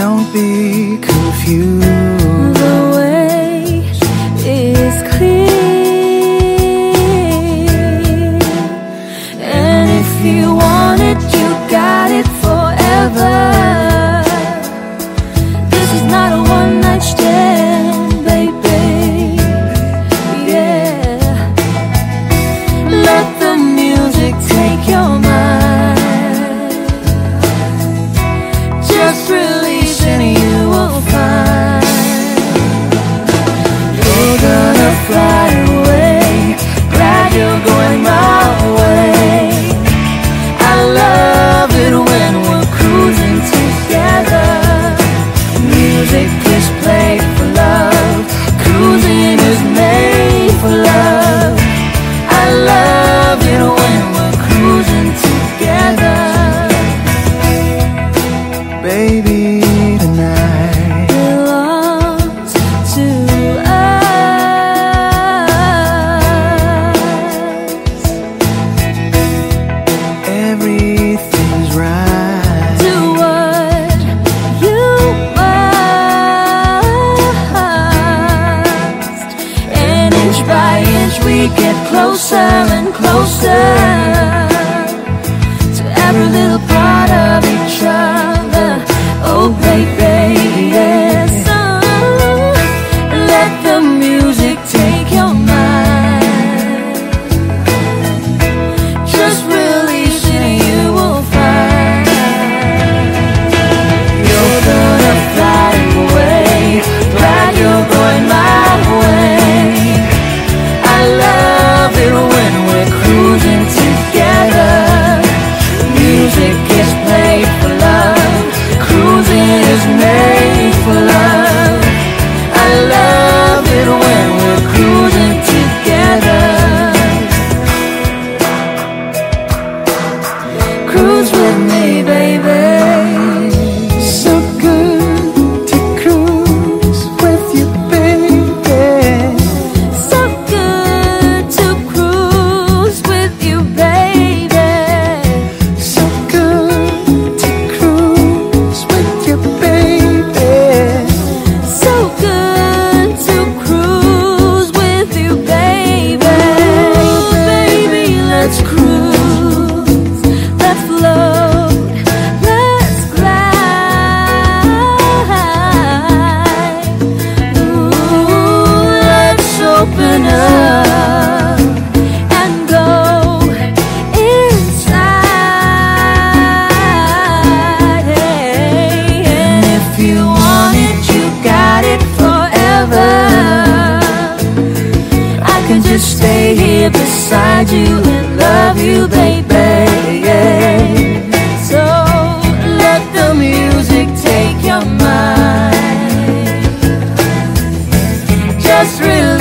Don't be confused. The way is clear, and if you baby tonight belongs to us. Everything's right. Do what you must. Inch by inch we get closer and closer. just really.